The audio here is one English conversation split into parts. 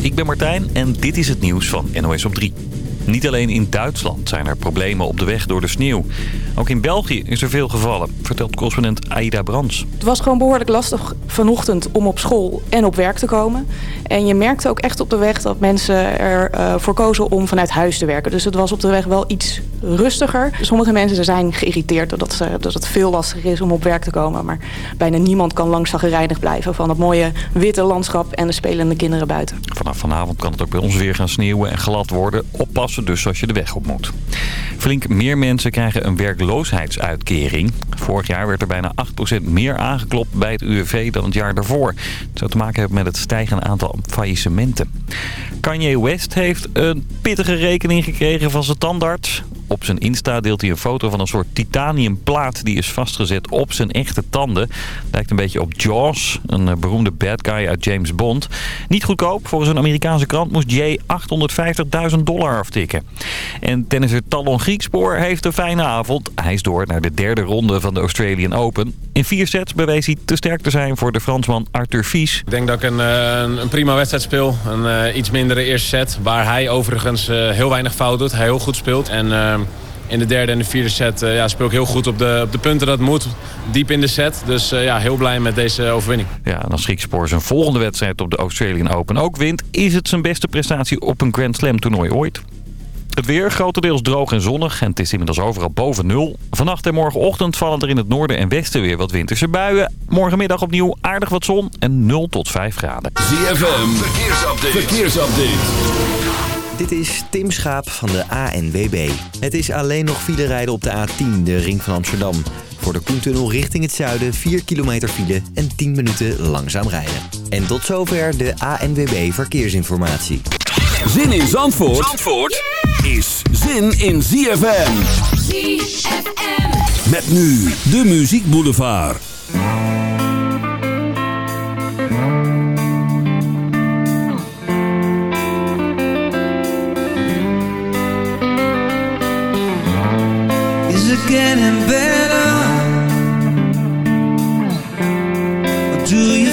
Ik ben Martijn en dit is het nieuws van NOS op 3. Niet alleen in Duitsland zijn er problemen op de weg door de sneeuw. Ook in België is er veel gevallen, vertelt correspondent Aida Brands. Het was gewoon behoorlijk lastig vanochtend om op school en op werk te komen. En je merkte ook echt op de weg dat mensen ervoor uh, kozen om vanuit huis te werken. Dus het was op de weg wel iets rustiger. Sommige mensen zijn geïrriteerd doordat ze, het veel lastiger is om op werk te komen. Maar bijna niemand kan lang zagrijnig blijven van het mooie witte landschap en de spelende kinderen buiten. Vanaf vanavond kan het ook bij ons weer gaan sneeuwen en glad worden. Oppassen dus als je de weg op moet. Flink meer mensen krijgen een werkloosheidsuitkering. Vorig jaar werd er bijna 8% meer aangeklopt bij het UWV dan het jaar daarvoor. Dat zou te maken hebben met het stijgende aantal faillissementen. Kanye West heeft een pittige rekening gekregen van zijn tandarts. Op zijn Insta deelt hij een foto van een soort titaniumplaat die is vastgezet op zijn echte tanden. Lijkt een beetje op Jaws, een beroemde bad guy uit James Bond. Niet goedkoop. Volgens een Amerikaanse krant moest Jay 850.000 dollar aftikken. En tennisser Talon Griekspoor heeft een fijne avond. Hij is door naar de derde ronde van de Australian Open. In vier sets bewees hij te sterk te zijn voor de Fransman Arthur Fies. Ik denk dat ik een, een prima wedstrijd speel. Een uh, iets mindere eerste set. Waar hij overigens heel weinig fout doet. Hij heel goed speelt. En in de derde en de vierde set ja, speel ik heel goed op de, op de punten dat moet. Diep in de set. Dus ja, heel blij met deze overwinning. Ja, en als Griekspoor zijn volgende wedstrijd op de Australian Open ook wint... is het zijn beste prestatie op een Grand Slam toernooi ooit. Het weer grotendeels droog en zonnig en het is inmiddels overal boven nul. Vannacht en morgenochtend vallen er in het noorden en westen weer wat winterse buien. Morgenmiddag opnieuw aardig wat zon en 0 tot 5 graden. ZFM, verkeersupdate. verkeersupdate. Dit is Tim Schaap van de ANWB. Het is alleen nog file rijden op de A10, de ring van Amsterdam. Voor de Koentunnel richting het zuiden 4 kilometer file en 10 minuten langzaam rijden. En tot zover de ANWB Verkeersinformatie. Zin in Zandvoort, Zandvoort is zin in ZFM. ZFM. Met nu de Muziek Boulevard. Getting better? Or do you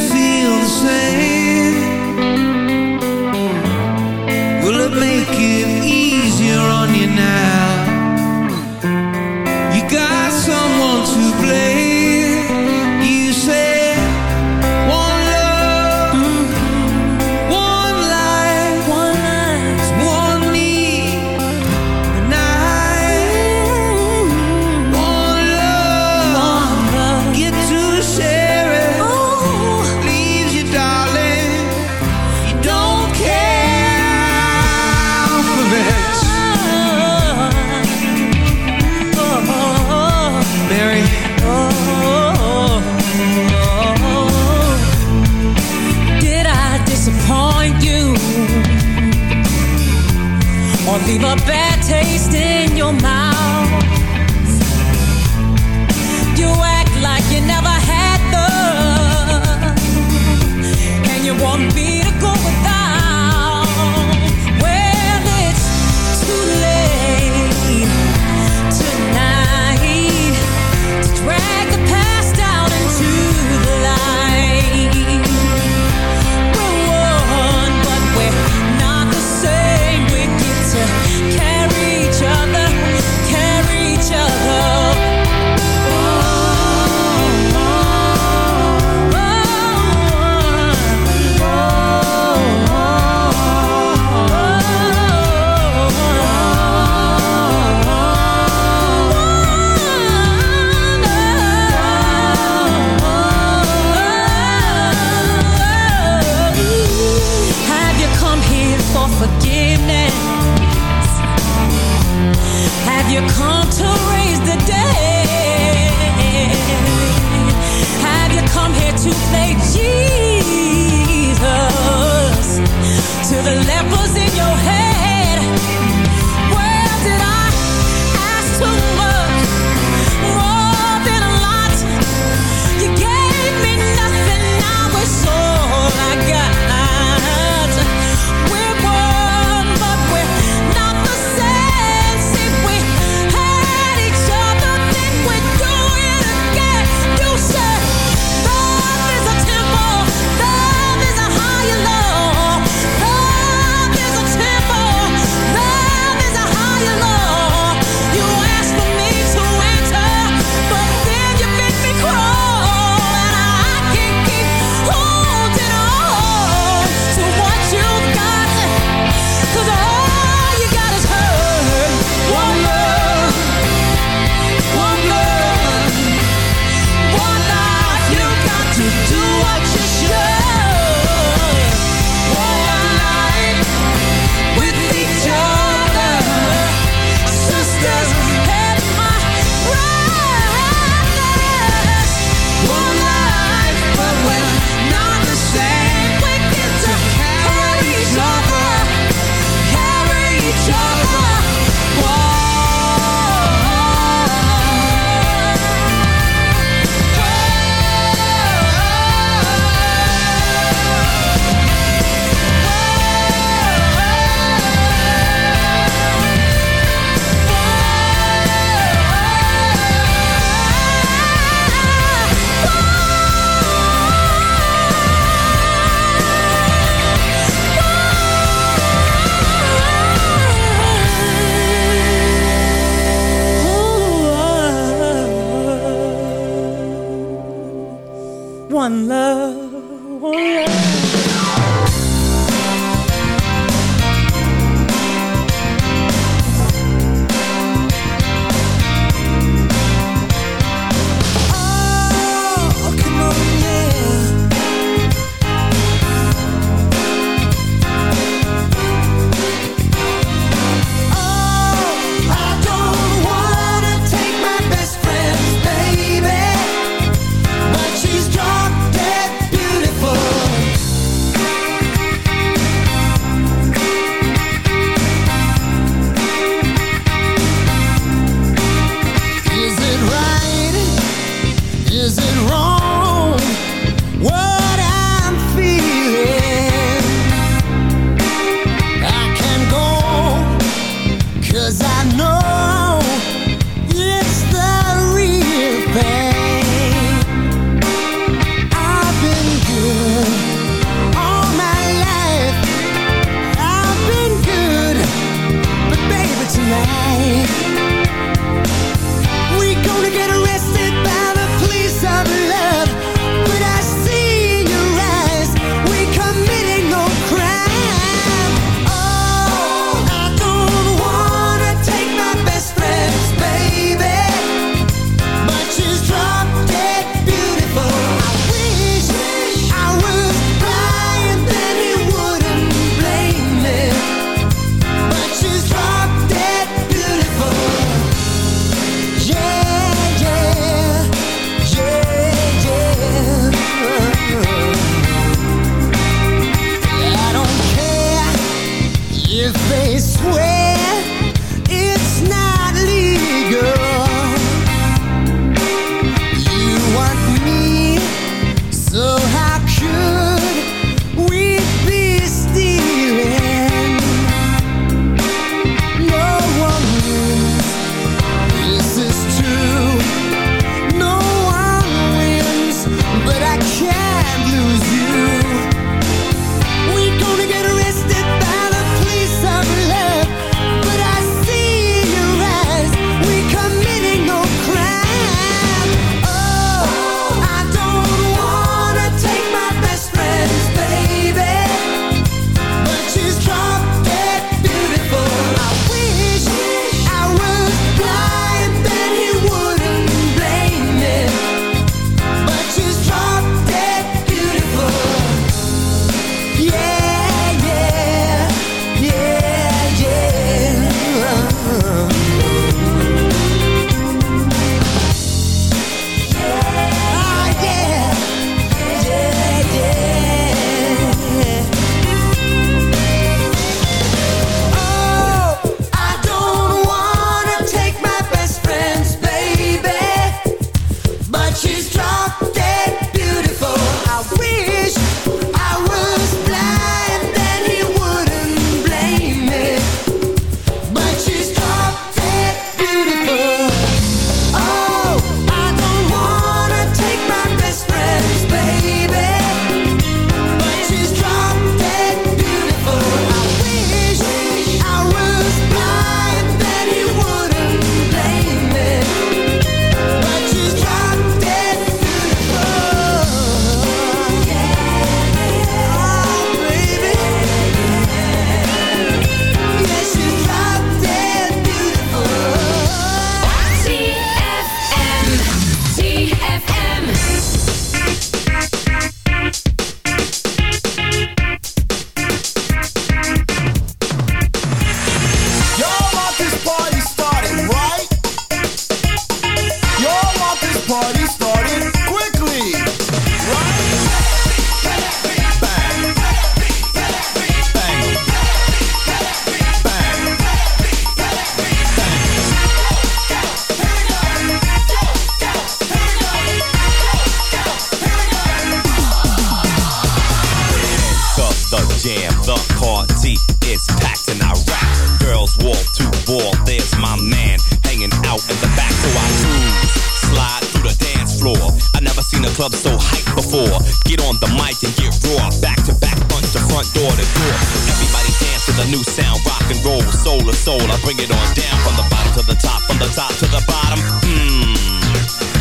front door to door. Everybody dance to the new sound, rock and roll, soul to soul. I bring it on down from the bottom to the top, from the top to the bottom. Mmm,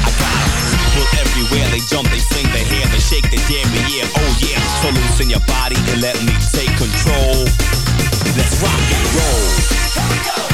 I got 'em. People everywhere, they jump, they swing their hair, they shake their damn yeah, oh yeah. So loosen your body and let me take control. Let's rock and roll. Whether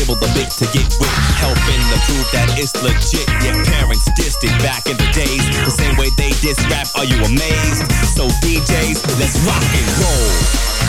dibble the bit to get with, helping to prove that it's legit. Your parents dissed it back in the days, the same way they diss rap. Are you amazed? So DJs, let's rock and roll.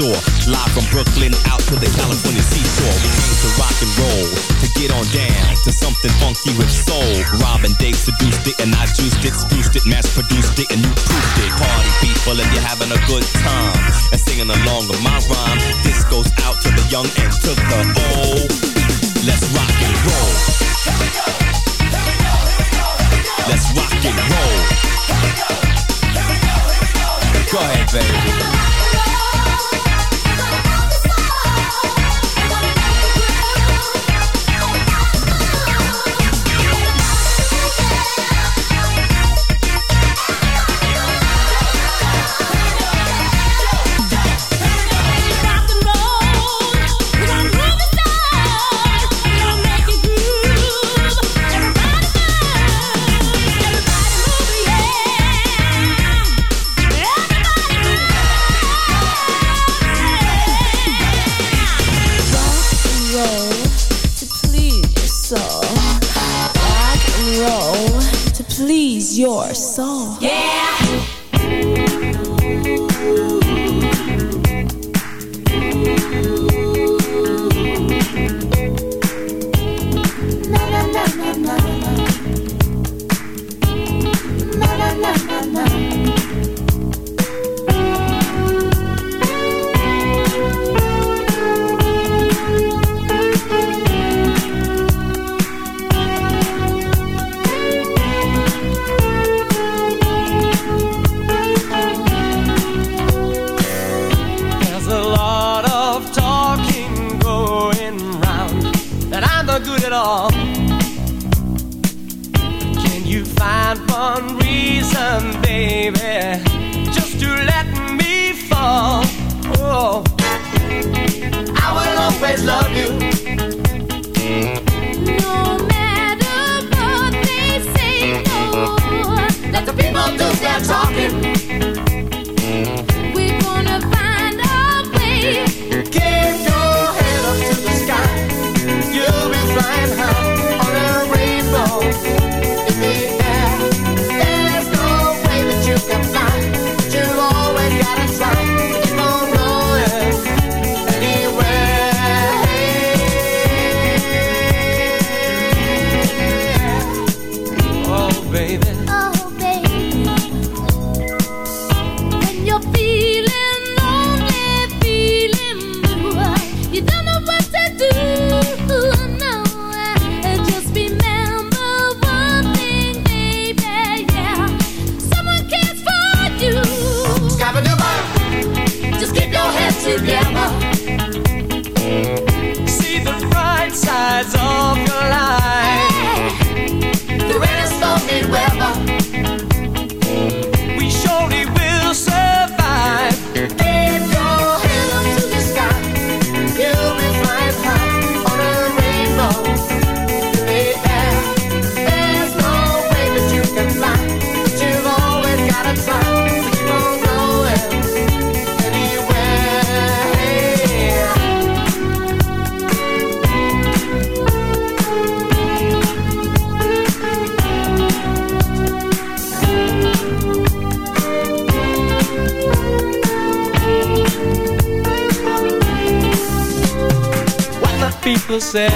Your people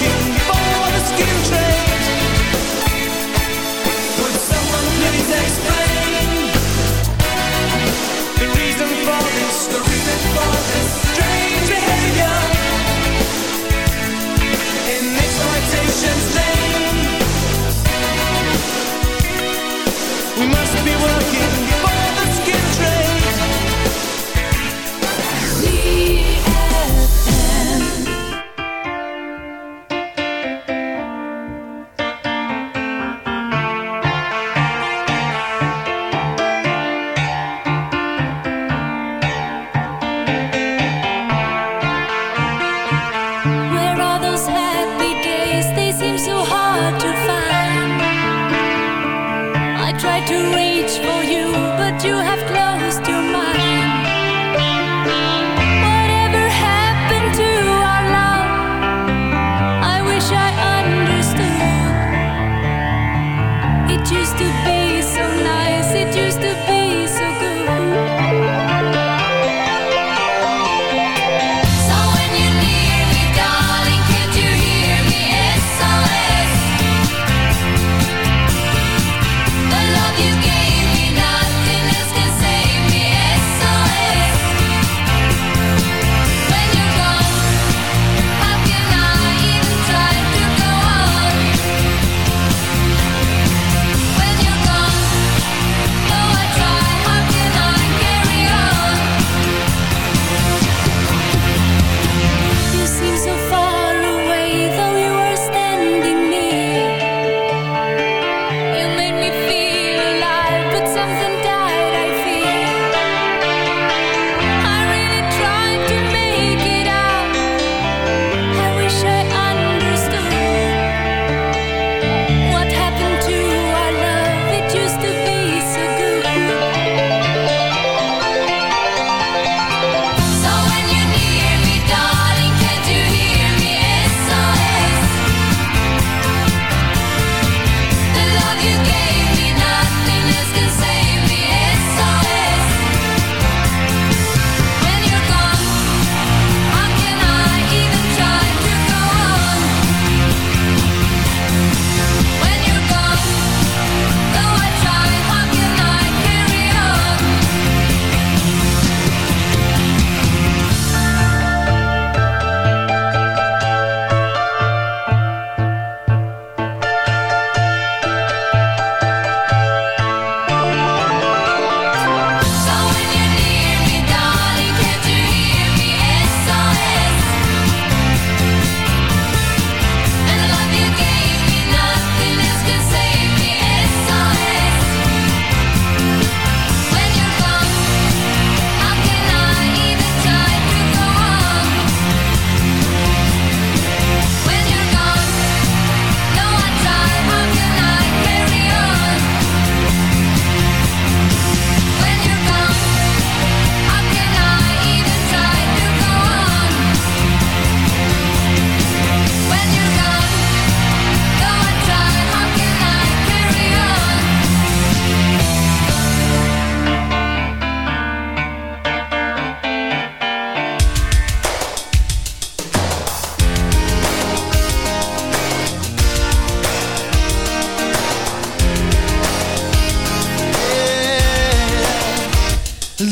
be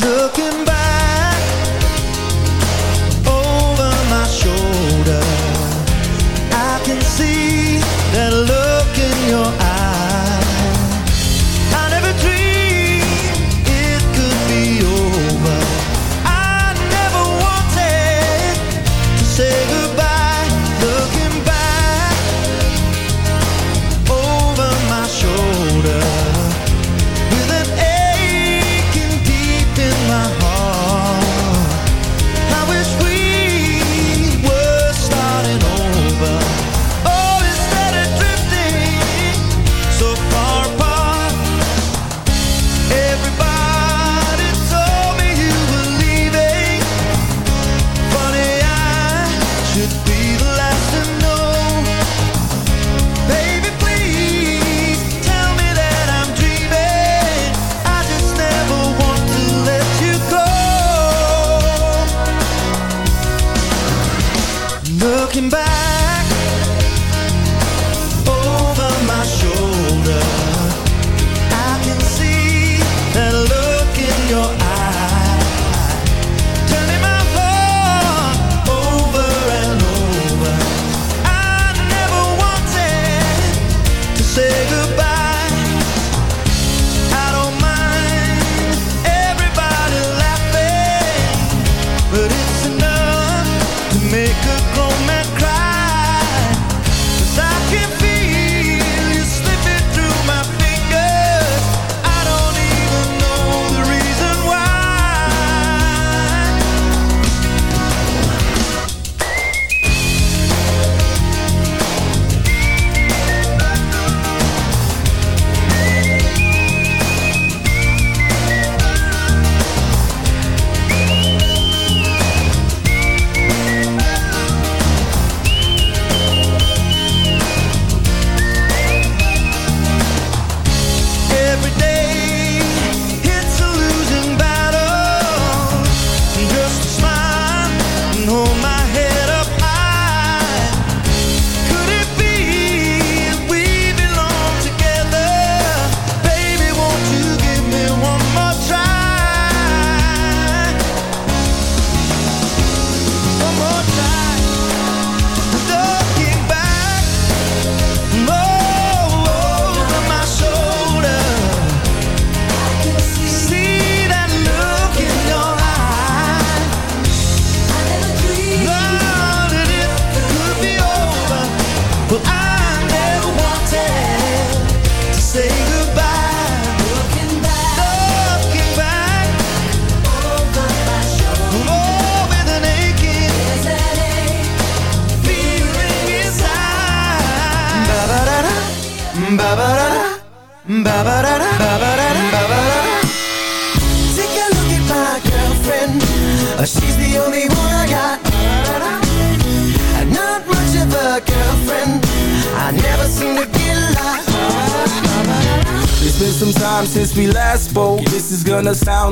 Looking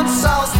Climbing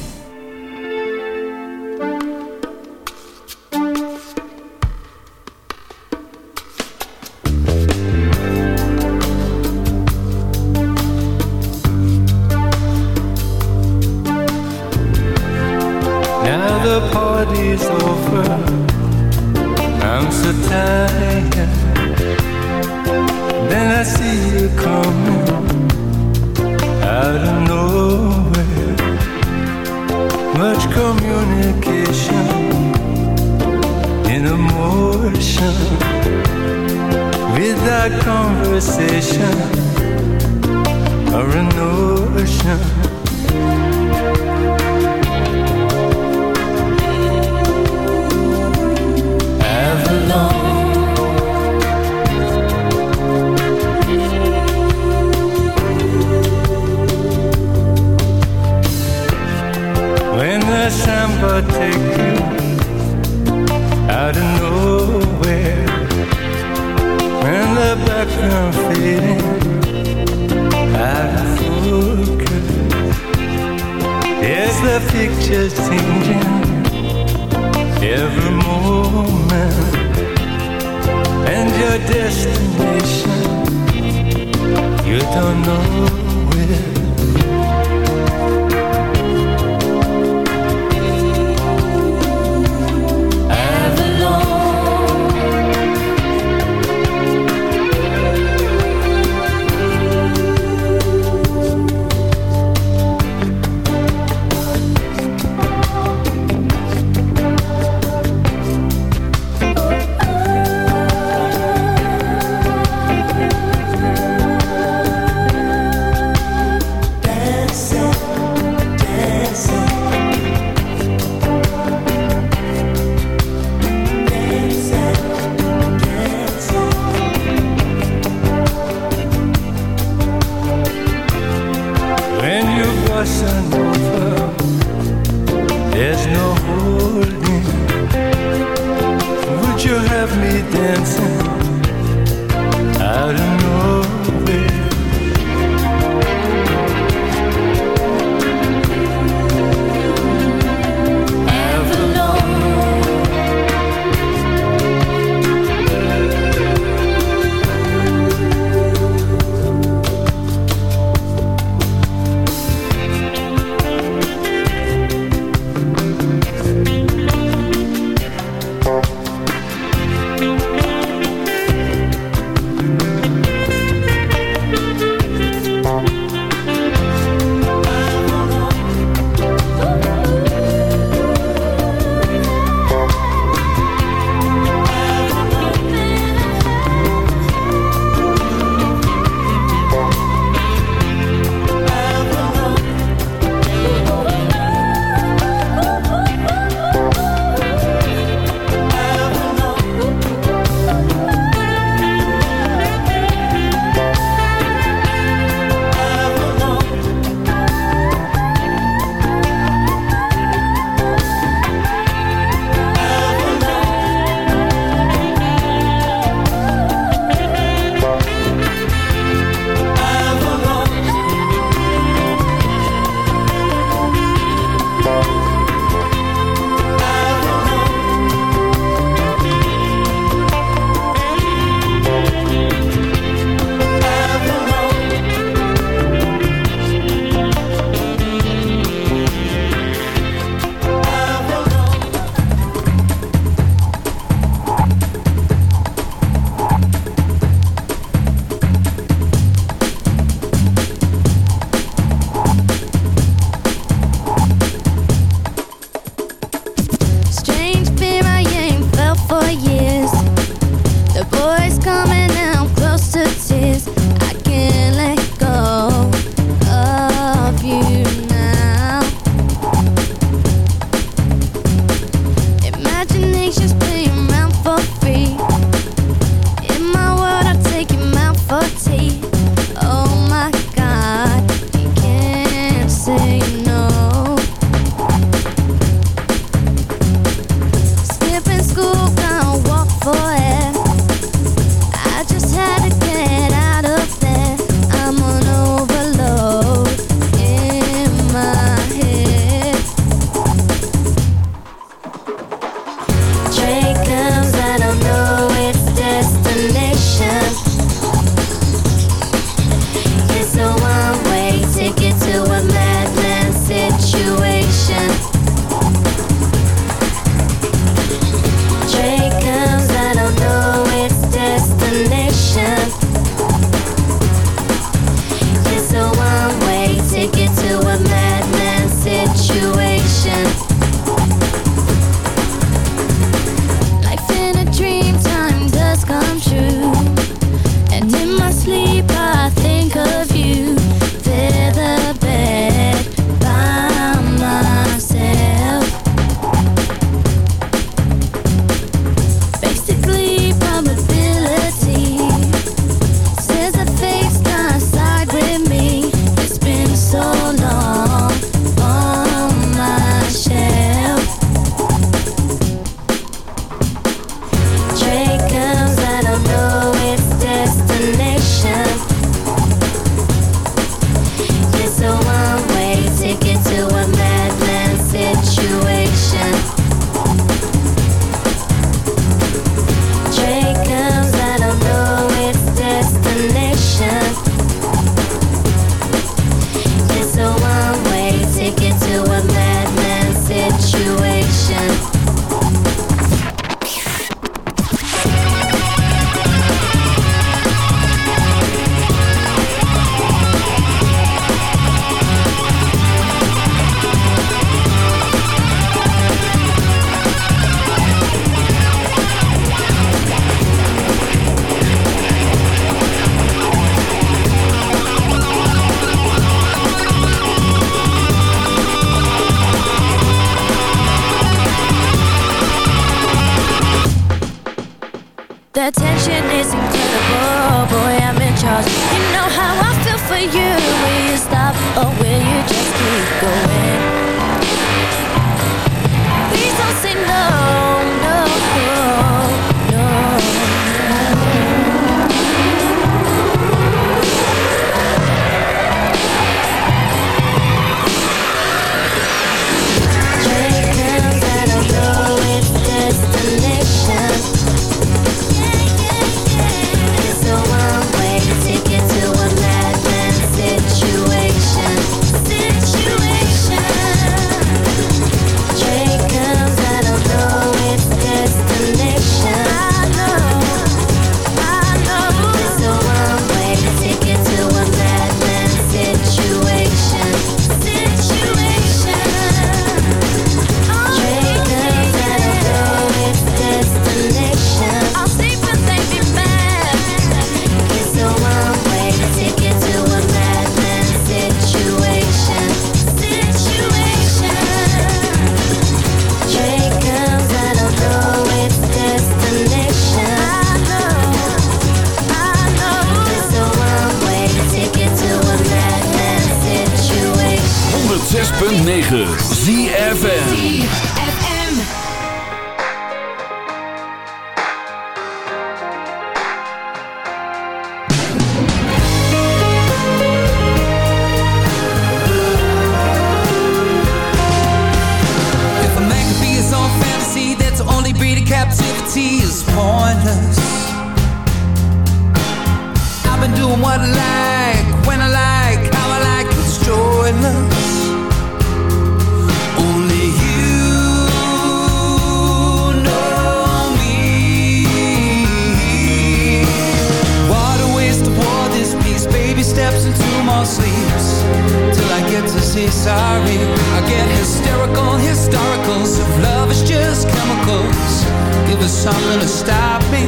if love is just chemicals Give us something to stop me.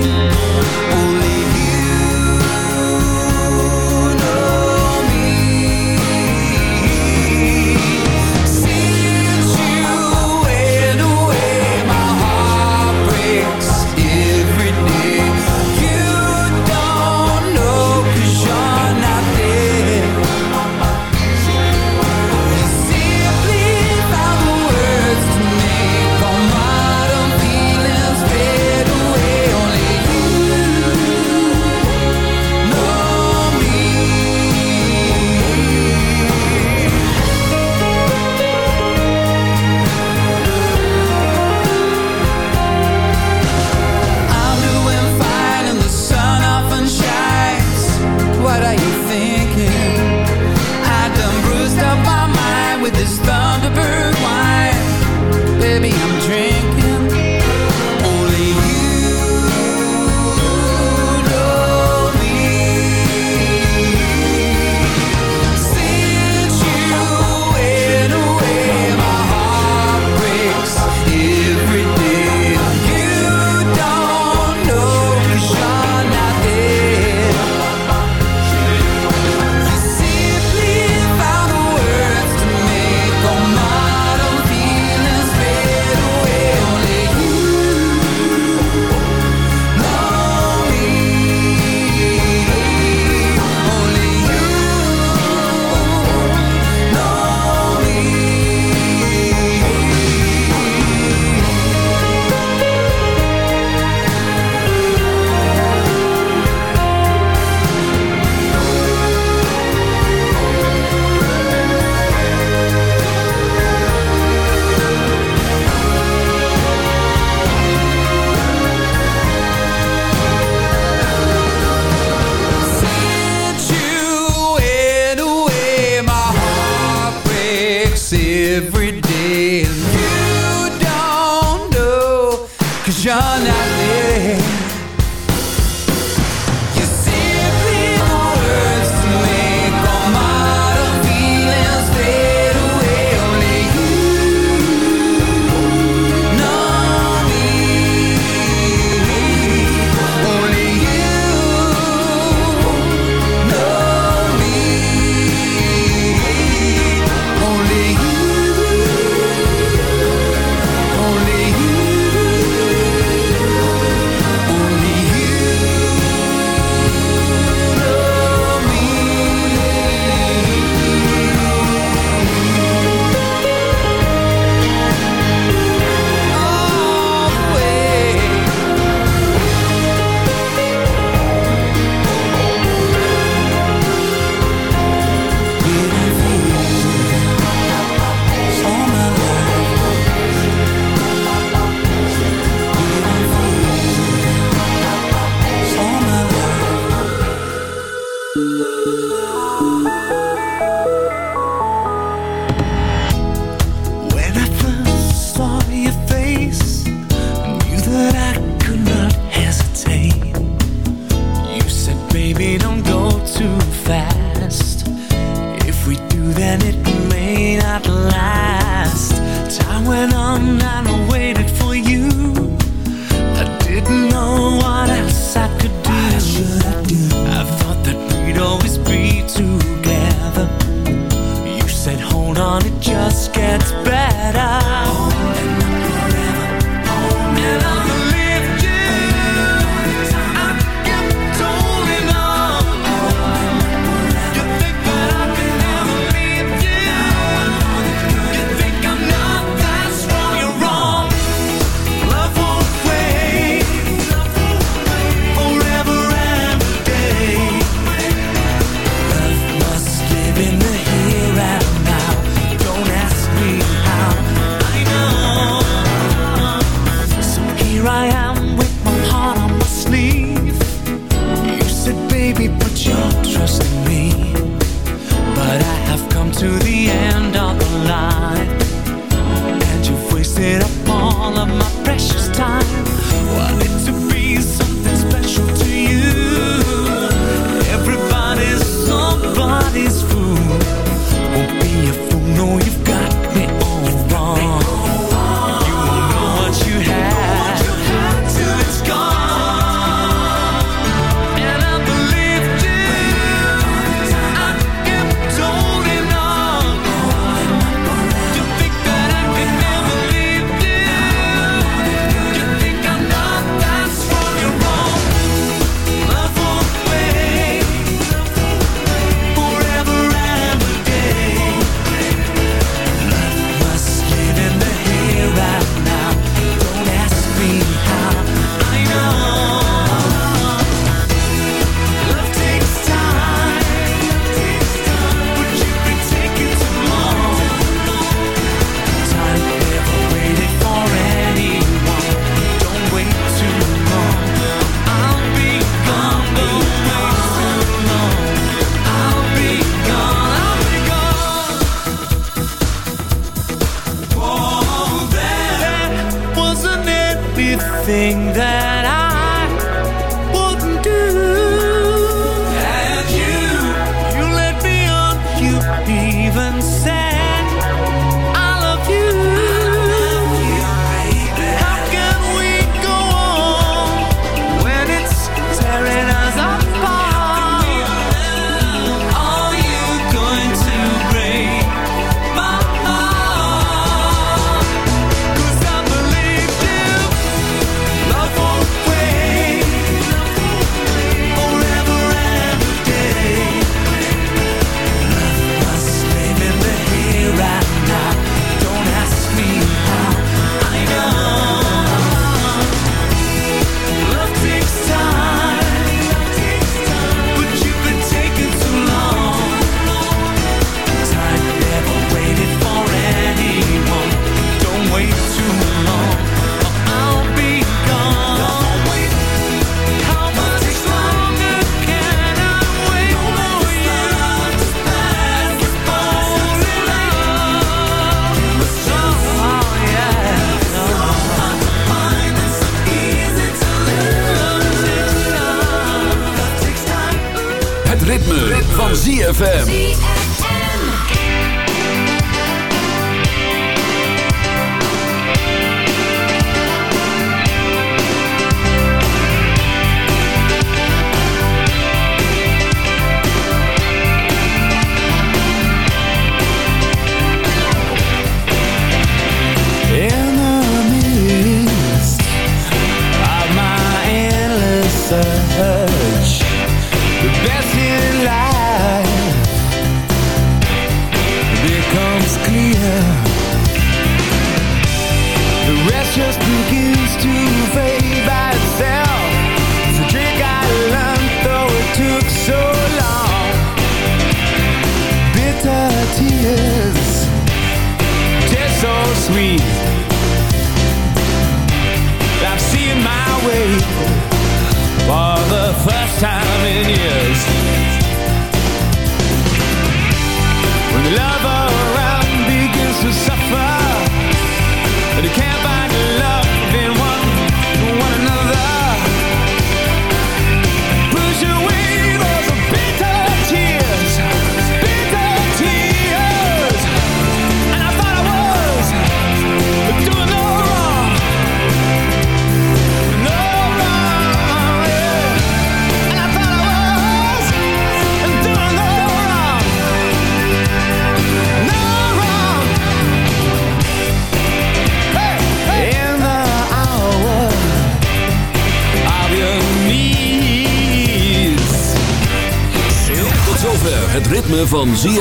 Only